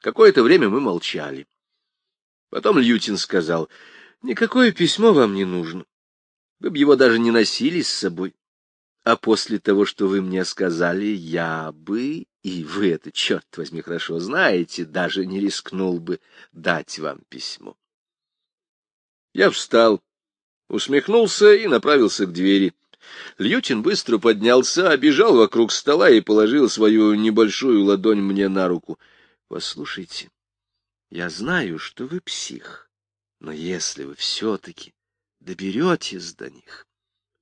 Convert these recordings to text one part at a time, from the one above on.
Какое-то время мы молчали. Потом Лютин сказал, «Никакое письмо вам не нужно. Вы бы его даже не носили с собой. А после того, что вы мне сказали, я бы, и вы это, черт возьми, хорошо знаете, даже не рискнул бы дать вам письмо». Я встал, усмехнулся и направился к двери. Льютин быстро поднялся, обежал вокруг стола и положил свою небольшую ладонь мне на руку. — Послушайте, я знаю, что вы псих, но если вы все-таки доберетесь до них,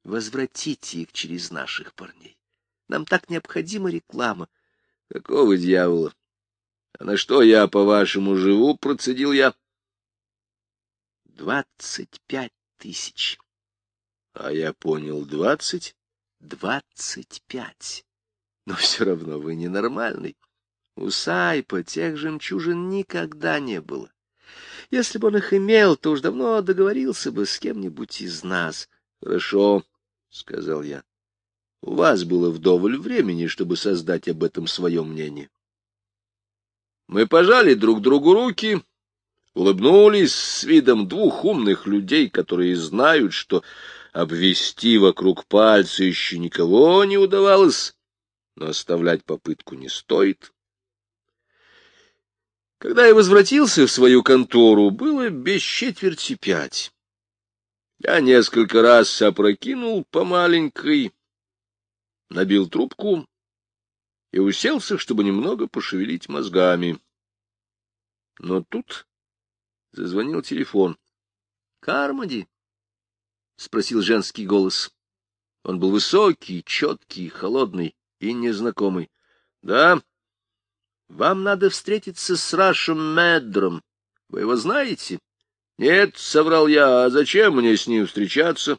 возвратите их через наших парней. Нам так необходима реклама. — Какого дьявола? А на что я, по-вашему, живу? — процедил я. — Двадцать пять тысяч. А я понял, двадцать? Двадцать пять. Но все равно вы ненормальный. У Сайпа тех жемчужин никогда не было. Если бы он их имел, то уж давно договорился бы с кем-нибудь из нас. — Хорошо, — сказал я. — У вас было вдоволь времени, чтобы создать об этом свое мнение. Мы пожали друг другу руки, улыбнулись с видом двух умных людей, которые знают, что обвести вокруг пальца еще никого не удавалось, но оставлять попытку не стоит. Когда я возвратился в свою контору, было без четверти пять. Я несколько раз опрокинул по маленькой, набил трубку и уселся, чтобы немного пошевелить мозгами. Но тут зазвонил телефон. — Кармоди? — спросил женский голос. Он был высокий, четкий, холодный и незнакомый. — Да. — Вам надо встретиться с Рашем Медром. Вы его знаете? — Нет, — соврал я, — а зачем мне с ним встречаться?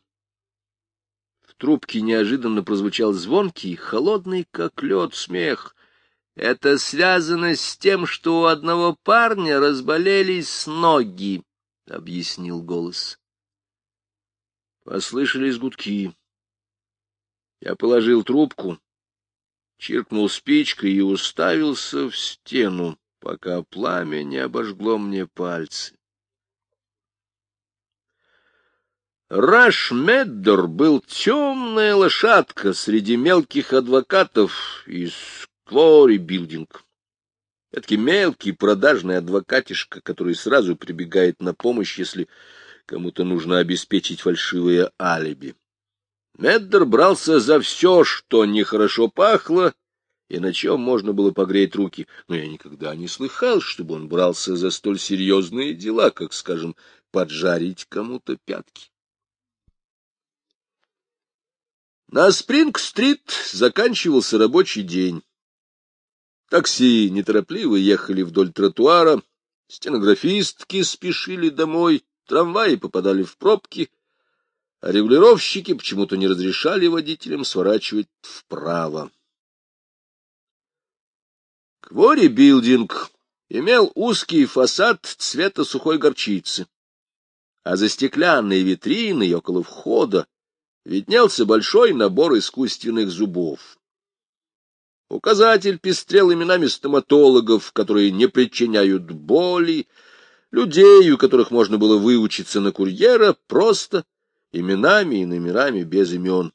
В трубке неожиданно прозвучал звонкий, холодный, как лед, смех. Это связано с тем, что у одного парня разболелись ноги, — объяснил голос. Послышались гудки. Я положил трубку, чиркнул спичкой и уставился в стену, пока пламя не обожгло мне пальцы. Раш Меддер был темная лошадка среди мелких адвокатов из Квори Билдинг. Эдакий мелкий продажный адвокатишка, который сразу прибегает на помощь, если кому-то нужно обеспечить фальшивые алиби. Меддер брался за все, что нехорошо пахло, и на чем можно было погреть руки, но я никогда не слыхал, чтобы он брался за столь серьезные дела, как, скажем, поджарить кому-то пятки. На Спринг-стрит заканчивался рабочий день. Такси неторопливо ехали вдоль тротуара, стенографистки спешили домой, трамваи попадали в пробки, а регулировщики почему-то не разрешали водителям сворачивать вправо. Квори Билдинг имел узкий фасад цвета сухой горчицы, а за стеклянной витриной около входа виднелся большой набор искусственных зубов. Указатель пестрел именами стоматологов, которые не причиняют боли, людей, у которых можно было выучиться на курьера, просто именами и номерами без имен.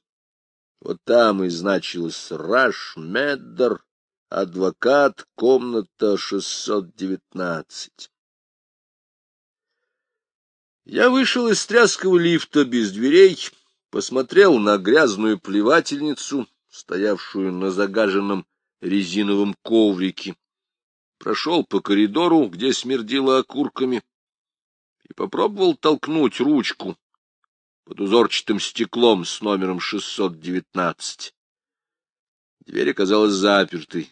Вот там и значилось Раш Меддер, адвокат, комната 619. Я вышел из тряского лифта без дверей, посмотрел на грязную плевательницу, стоявшую на загаженном резиновом коврике, прошел по коридору, где смердило окурками, и попробовал толкнуть ручку под узорчатым стеклом с номером 619. Дверь оказалась запертой.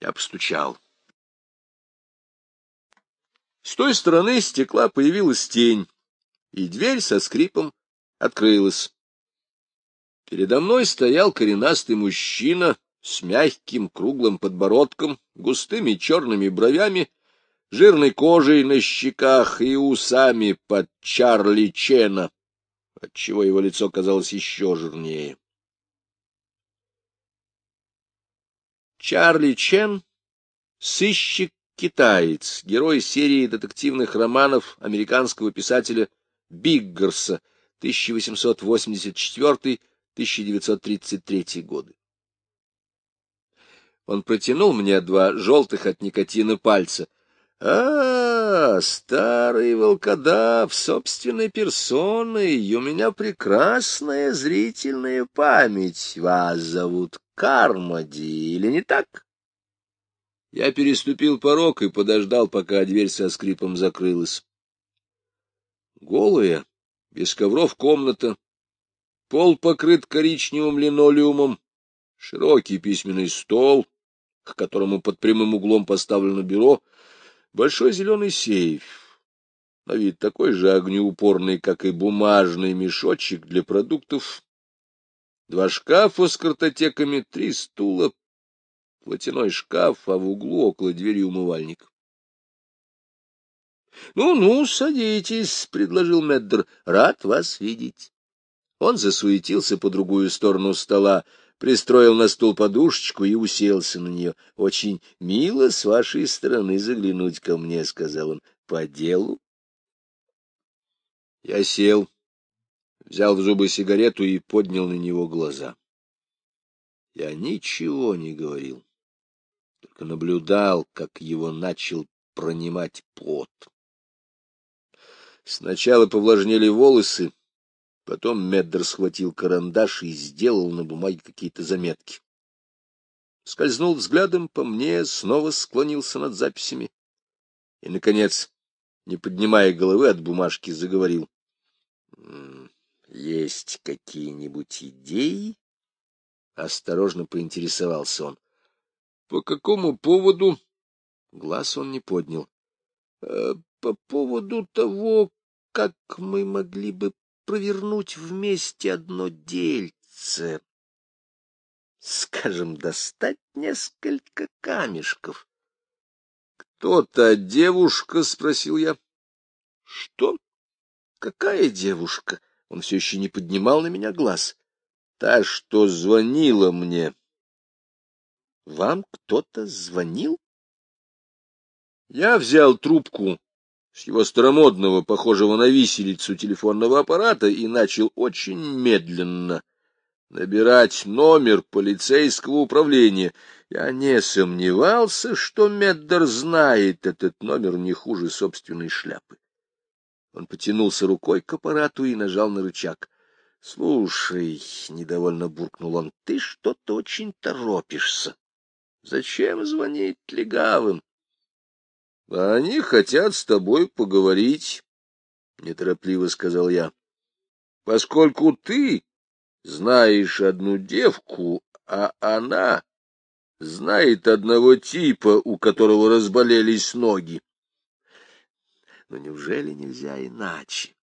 Я постучал. С той стороны стекла появилась тень, и дверь со скрипом открылась. Передо мной стоял коренастый мужчина с мягким круглым подбородком, густыми черными бровями, жирной кожей на щеках и усами под Чарли Чена, отчего его лицо казалось еще жирнее. Чарли Чен — сыщик китаец, герой серии детективных романов американского писателя Биггерса 1884-1933 годы. Он протянул мне два желтых от никотина пальца. А, старый волкодав собственной персоной, у меня прекрасная зрительная память. Вас зовут Кармоди, или не так? Я переступил порог и подождал, пока дверь со скрипом закрылась. Голая, без ковров комната, пол покрыт коричневым линолеумом, широкий письменный стол, к которому под прямым углом поставлено бюро, большой зеленый сейф, на вид такой же огнеупорный, как и бумажный мешочек для продуктов, два шкафа с картотеками, три стула, платяной шкаф, а в углу около двери умывальник. «Ну, — Ну-ну, садитесь, — предложил Меддер, — рад вас видеть. Он засуетился по другую сторону стола, пристроил на стул подушечку и уселся на нее. — Очень мило с вашей стороны заглянуть ко мне, — сказал он. — По делу? Я сел, взял в зубы сигарету и поднял на него глаза. Я ничего не говорил, только наблюдал, как его начал пронимать пот. Сначала повлажнели волосы, Потом Меддер схватил карандаш и сделал на бумаге какие-то заметки. Скользнул взглядом по мне, снова склонился над записями. И, наконец, не поднимая головы от бумажки, заговорил. — Есть какие-нибудь идеи? Осторожно поинтересовался он. — По какому поводу? Глаз он не поднял. «Э, — По поводу того, как мы могли бы провернуть вместе одно дельце. Скажем, достать несколько камешков. — Кто та девушка? — спросил я. — Что? Какая девушка? Он все еще не поднимал на меня глаз. — Та, что звонила мне. — Вам кто-то звонил? Я взял трубку с его старомодного, похожего на виселицу телефонного аппарата, и начал очень медленно набирать номер полицейского управления. Я не сомневался, что Меддер знает этот номер не хуже собственной шляпы. Он потянулся рукой к аппарату и нажал на рычаг. — Слушай, — недовольно буркнул он, — ты что-то очень торопишься. Зачем звонить легавым? — Они хотят с тобой поговорить, — неторопливо сказал я. — Поскольку ты знаешь одну девку, а она знает одного типа, у которого разболелись ноги. Но неужели нельзя иначе?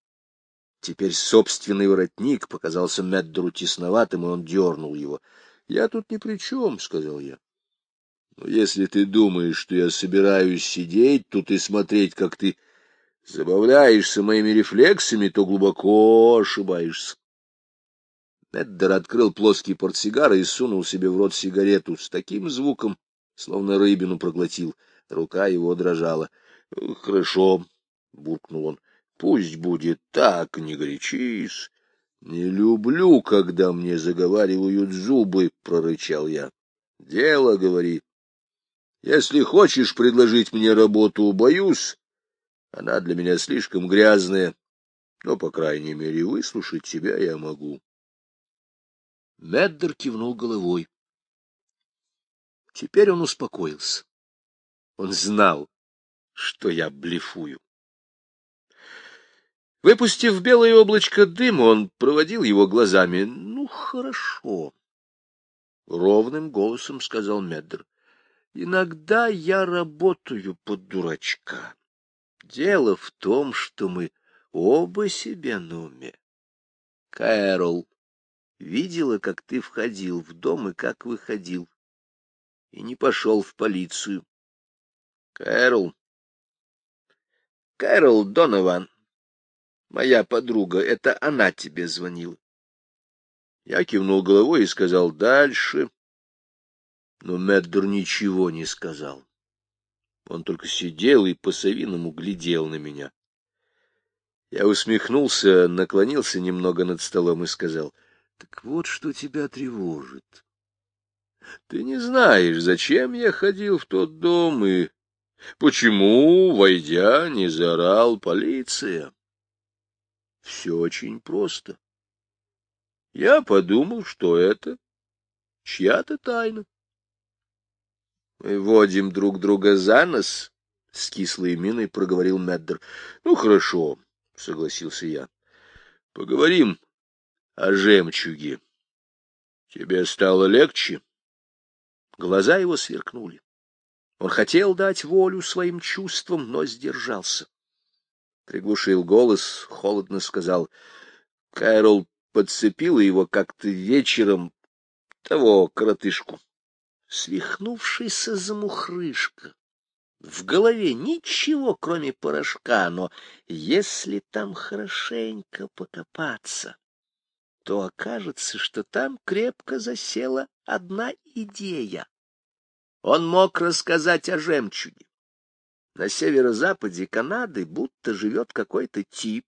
Теперь собственный воротник показался Меддеру тесноватым, и он дернул его. — Я тут ни при чем, — сказал я. Но если ты думаешь, что я собираюсь сидеть тут и смотреть, как ты забавляешься моими рефлексами, то глубоко ошибаешься. Эддер открыл плоский портсигар и сунул себе в рот сигарету с таким звуком, словно рыбину проглотил. Рука его дрожала. — Хорошо, — буркнул он, — пусть будет так, не горячись. — Не люблю, когда мне заговаривают зубы, — прорычал я. — Дело, — говори. Если хочешь предложить мне работу, боюсь, она для меня слишком грязная, но, по крайней мере, выслушать тебя я могу. Меддер кивнул головой. Теперь он успокоился. Он знал, что я блефую. Выпустив белое облачко дыма, он проводил его глазами. — Ну, хорошо. — ровным голосом сказал Меддер. Иногда я работаю под дурачка. Дело в том, что мы оба себе на уме. Кэрол видела, как ты входил в дом и как выходил, и не пошел в полицию. Кэрол, Кэрол Донован, моя подруга, это она тебе звонила. Я кивнул головой и сказал «дальше». Но Меддер ничего не сказал. Он только сидел и по-совиному глядел на меня. Я усмехнулся, наклонился немного над столом и сказал, — Так вот, что тебя тревожит. Ты не знаешь, зачем я ходил в тот дом и почему, войдя, не заорал полиция. Все очень просто. Я подумал, что это чья-то тайна. Мы водим друг друга за нос, — с кислой миной проговорил Меддер. — Ну, хорошо, — согласился я. — Поговорим о жемчуге. Тебе стало легче? Глаза его сверкнули. Он хотел дать волю своим чувствам, но сдержался. Приглушил голос, холодно сказал. Кэрол подцепила его как-то вечером, того коротышку. Свихнувшийся замухрышка. В голове ничего, кроме порошка, но если там хорошенько покопаться, то окажется, что там крепко засела одна идея. Он мог рассказать о жемчуге. На северо-западе Канады будто живет какой-то тип.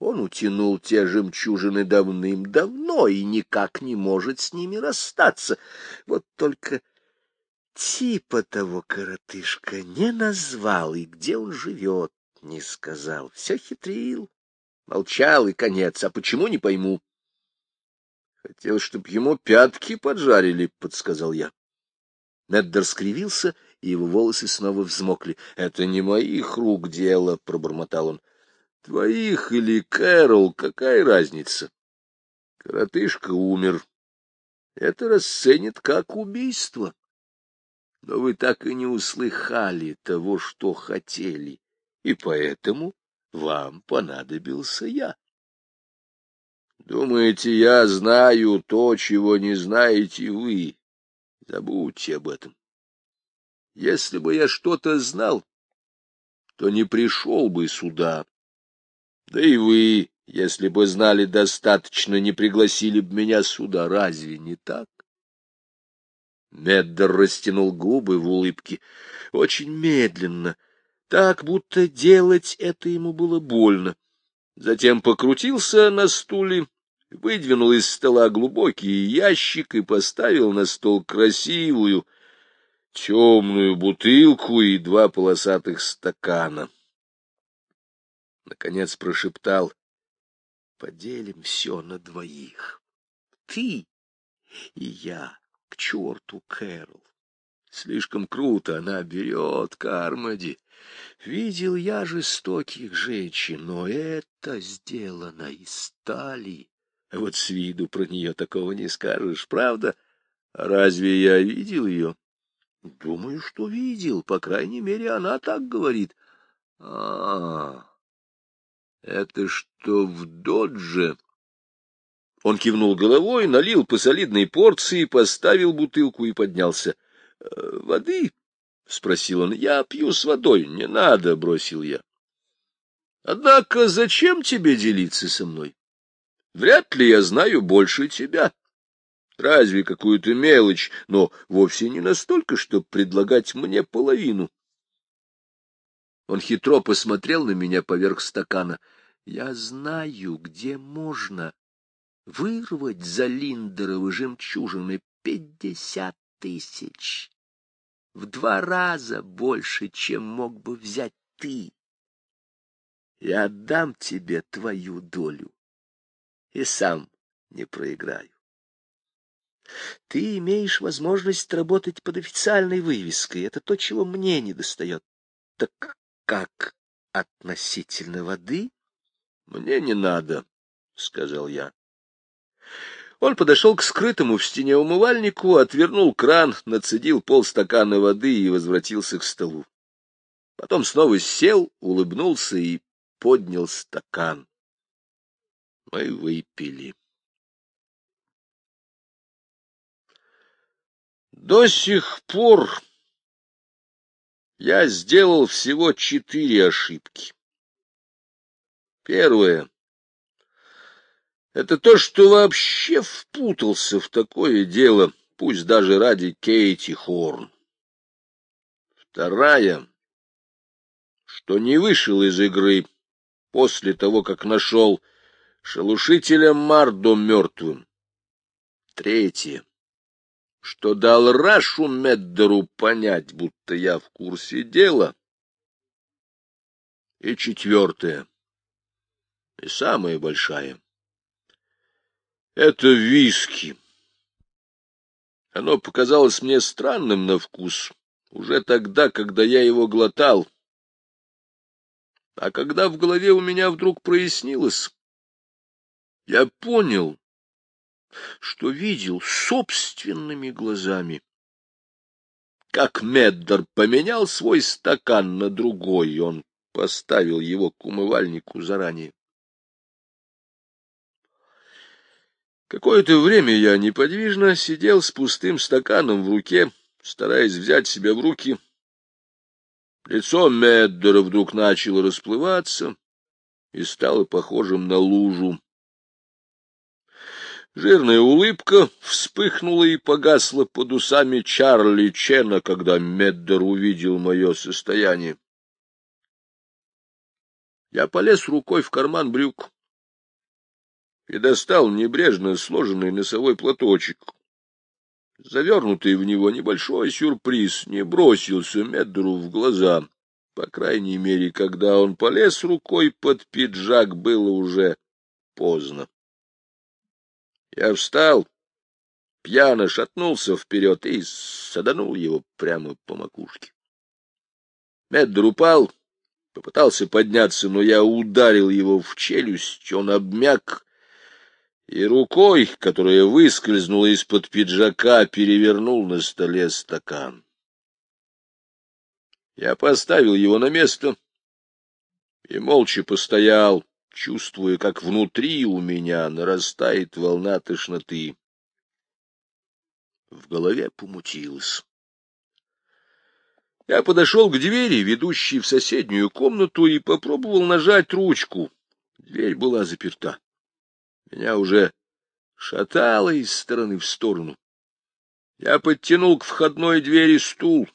Он утянул те жемчужины давным-давно и никак не может с ними расстаться. Вот только типа того коротышка не назвал, и где он живет, не сказал. Все хитрил. Молчал и конец. А почему, не пойму. Хотел, чтоб ему пятки поджарили, — подсказал я. Неддер скривился, и его волосы снова взмокли. — Это не моих рук дело, — пробормотал он. — Твоих или Кэрол, какая разница? Коротышка умер. Это расценит как убийство. Но вы так и не услыхали того, что хотели, и поэтому вам понадобился я. Думаете, я знаю то, чего не знаете вы? Забудьте об этом. Если бы я что-то знал, то не пришел бы сюда. Да и вы, если бы знали достаточно, не пригласили бы меня сюда. Разве не так? Меддер растянул губы в улыбке очень медленно, так, будто делать это ему было больно. Затем покрутился на стуле выдвинул из стола глубокий ящик и поставил на стол красивую темную бутылку и два полосатых стакана. Наконец прошептал, — Поделим все на двоих. Ты и я. К черту, Кэрол. Слишком круто она берет Кармоди. Видел я жестоких женщин, но это сделано из стали. Вот с виду про нее такого не скажешь, правда? Разве я видел ее? Думаю, что видел. По крайней мере, она так говорит. А, -а, -а это что в додже? Он кивнул головой, налил по солидной порции, поставил бутылку и поднялся. «Э, — Воды? — спросил он. — Я пью с водой. Не надо, — бросил я. — Однако зачем тебе делиться со мной? Вряд ли я знаю больше тебя. Разве какую-то мелочь, но вовсе не настолько, чтобы предлагать мне половину. Он хитро посмотрел на меня поверх стакана. Я знаю, где можно вырвать за Линдеровы жемчужины пятьдесят тысяч. В два раза больше, чем мог бы взять ты. Я отдам тебе твою долю и сам не проиграю. Ты имеешь возможность работать под официальной вывеской. Это то, чего мне не достает. Так как относительно воды? Мне не надо, — сказал я. Он подошел к скрытому в стене умывальнику, отвернул кран, нацедил полстакана воды и возвратился к столу. Потом снова сел, улыбнулся и поднял стакан мы выпили. До сих пор я сделал всего четыре ошибки. Первое — это то, что вообще впутался в такое дело, пусть даже ради Кейти Хорн. Вторая, что не вышел из игры после того, как нашел шелушителя Мардо мертвым. Третье, что дал Рашу Меддеру понять, будто я в курсе дела. И четвертое, и самое большое, это виски. Оно показалось мне странным на вкус уже тогда, когда я его глотал. А когда в голове у меня вдруг прояснилось, я понял, что видел собственными глазами, как Меддер поменял свой стакан на другой, он поставил его к умывальнику заранее. Какое-то время я неподвижно сидел с пустым стаканом в руке, стараясь взять себя в руки. Лицо Меддера вдруг начало расплываться и стало похожим на лужу. Жирная улыбка вспыхнула и погасла под усами Чарли Чена, когда Меддер увидел мое состояние. Я полез рукой в карман брюк и достал небрежно сложенный носовой платочек. Завернутый в него небольшой сюрприз не бросился Меддеру в глаза. По крайней мере, когда он полез рукой под пиджак, было уже поздно. Я встал, пьяно шатнулся вперед и саданул его прямо по макушке. Меддер упал, попытался подняться, но я ударил его в челюсть, он обмяк и рукой, которая выскользнула из-под пиджака, перевернул на столе стакан. Я поставил его на место и молча постоял, чувствуя, как внутри у меня нарастает волна тошноты. В голове помутилось. Я подошел к двери, ведущей в соседнюю комнату, и попробовал нажать ручку. Дверь была заперта. Меня уже шатало из стороны в сторону. Я подтянул к входной двери стул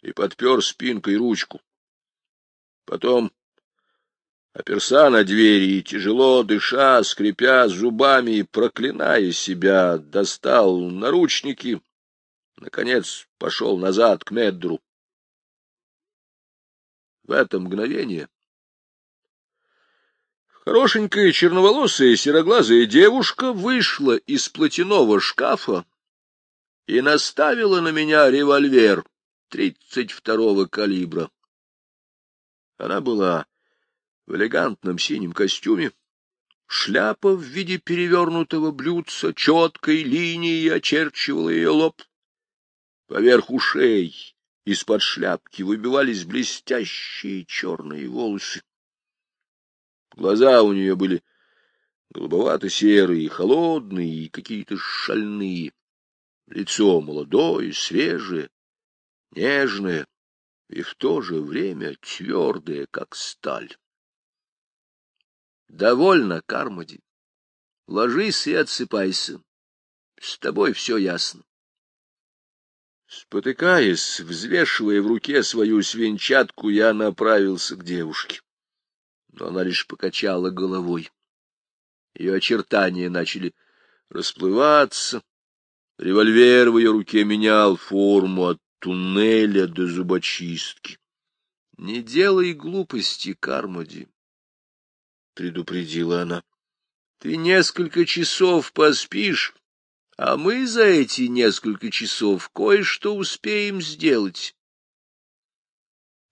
и подпер спинкой ручку. Потом оперся на двери и, тяжело дыша, скрипя зубами и проклиная себя, достал наручники, наконец пошел назад к Меддру. В это мгновение Хорошенькая черноволосая сероглазая девушка вышла из платяного шкафа и наставила на меня револьвер тридцать второго калибра. Она была в элегантном синем костюме, шляпа в виде перевернутого блюдца четкой линией очерчивала ее лоб. Поверх ушей из-под шляпки выбивались блестящие черные волосы. Глаза у нее были голубовато-серые, холодные и какие-то шальные. Лицо молодое, свежее, нежное и в то же время твердое, как сталь. Довольно, Кармоди. Ложись и отсыпайся. С тобой все ясно. Спотыкаясь, взвешивая в руке свою свинчатку, я направился к девушке но она лишь покачала головой. Ее очертания начали расплываться. Револьвер в ее руке менял форму от туннеля до зубочистки. — Не делай глупости, Кармоди, — предупредила она. — Ты несколько часов поспишь, а мы за эти несколько часов кое-что успеем сделать.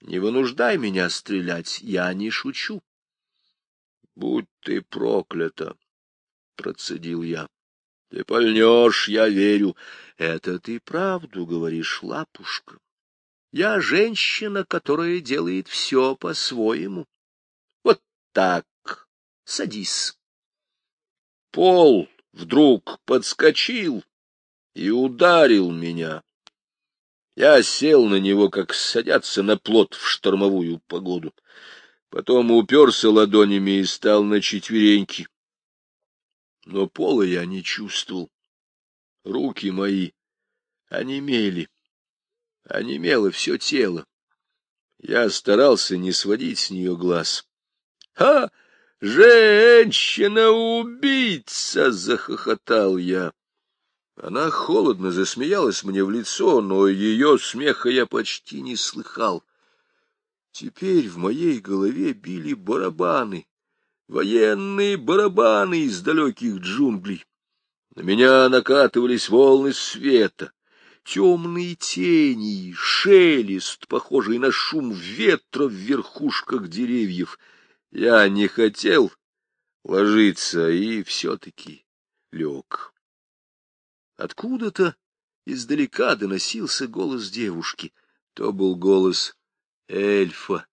Не вынуждай меня стрелять, я не шучу. Будь ты проклята, — процедил я. Ты пальнешь, я верю. Это ты правду говоришь, лапушка. Я женщина, которая делает все по-своему. Вот так. Садись. Пол вдруг подскочил и ударил меня. Я сел на него, как садятся на плот в штормовую погоду. Потом уперся ладонями и стал на четвереньки. Но пола я не чувствовал. Руки мои онемели. Онемело все тело. Я старался не сводить с нее глаз. — Ха! Женщина-убийца! — захохотал я. Она холодно засмеялась мне в лицо, но ее смеха я почти не слыхал. Теперь в моей голове били барабаны, военные барабаны из далеких джунглей. На меня накатывались волны света, темные тени, шелест, похожий на шум ветра в верхушках деревьев. Я не хотел ложиться и все-таки лег. Откуда-то издалека доносился голос девушки. То был голос эльфа.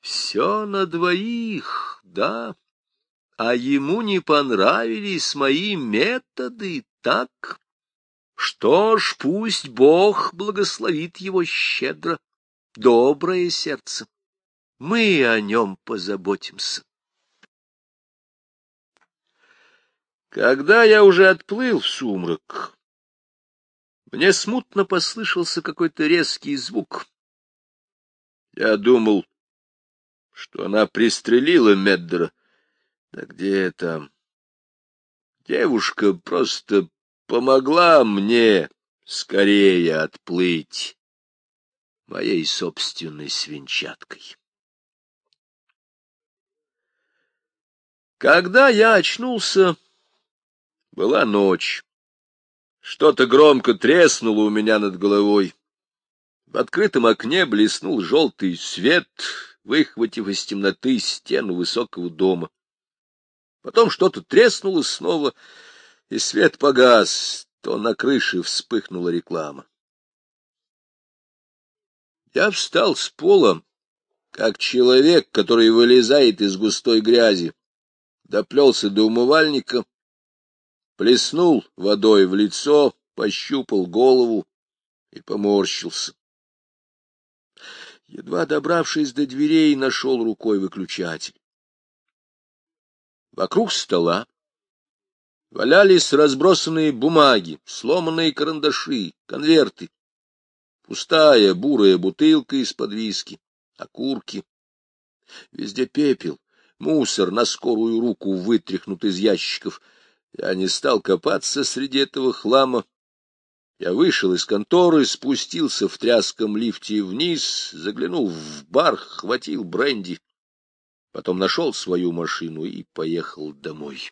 Все на двоих, да. А ему не понравились мои методы, так? Что ж, пусть Бог благословит его щедро, доброе сердце. Мы о нем позаботимся. Когда я уже отплыл в сумрак, мне смутно послышался какой-то резкий звук. Я думал, что она пристрелила Меддера. Да где там? Девушка просто помогла мне скорее отплыть моей собственной свинчаткой. Когда я очнулся, была ночь. Что-то громко треснуло у меня над головой. В открытом окне блеснул желтый свет, выхватив из темноты стену высокого дома. Потом что-то треснуло снова, и свет погас, то на крыше вспыхнула реклама. Я встал с пола, как человек, который вылезает из густой грязи, доплелся до умывальника, плеснул водой в лицо, пощупал голову и поморщился. Едва добравшись до дверей, нашел рукой выключатель. Вокруг стола валялись разбросанные бумаги, сломанные карандаши, конверты, пустая бурая бутылка из-под виски, окурки. Везде пепел, мусор на скорую руку вытряхнут из ящиков. Я не стал копаться среди этого хлама. Я вышел из конторы, спустился в тряском лифте вниз, заглянул в бар, хватил бренди потом нашел свою машину и поехал домой.